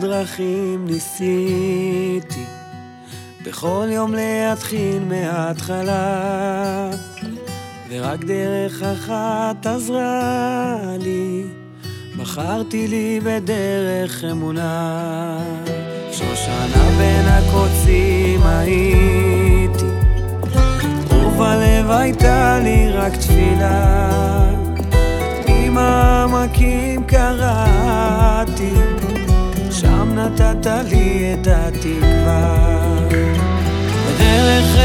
דרכים ניסיתי. בכל יום להתחיל מההתחלה ורק דרך אחת עזרה לי. בחרתי לי בדרך אמונה. שושנה בין הקוצים הייתי. ובלב הייתה לי רק תפילה העמקים קראתי שם נתת לי את התקווה. בדרך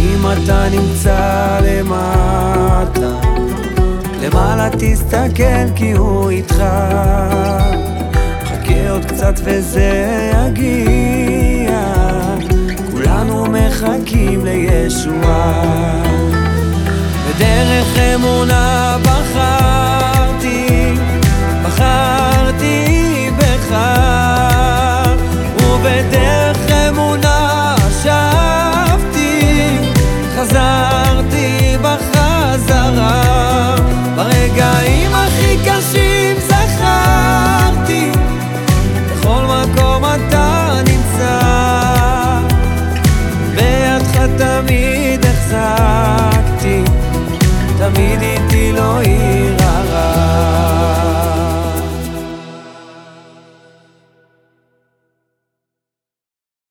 ואם אתה נמצא למטה, למעלה תסתכל כי הוא איתך. חכה עוד קצת וזה יגיע, כולנו מחכים לישועה. בדרך אמונה בחרתי, תמיד החזקתי. תמיד איתי לא עיר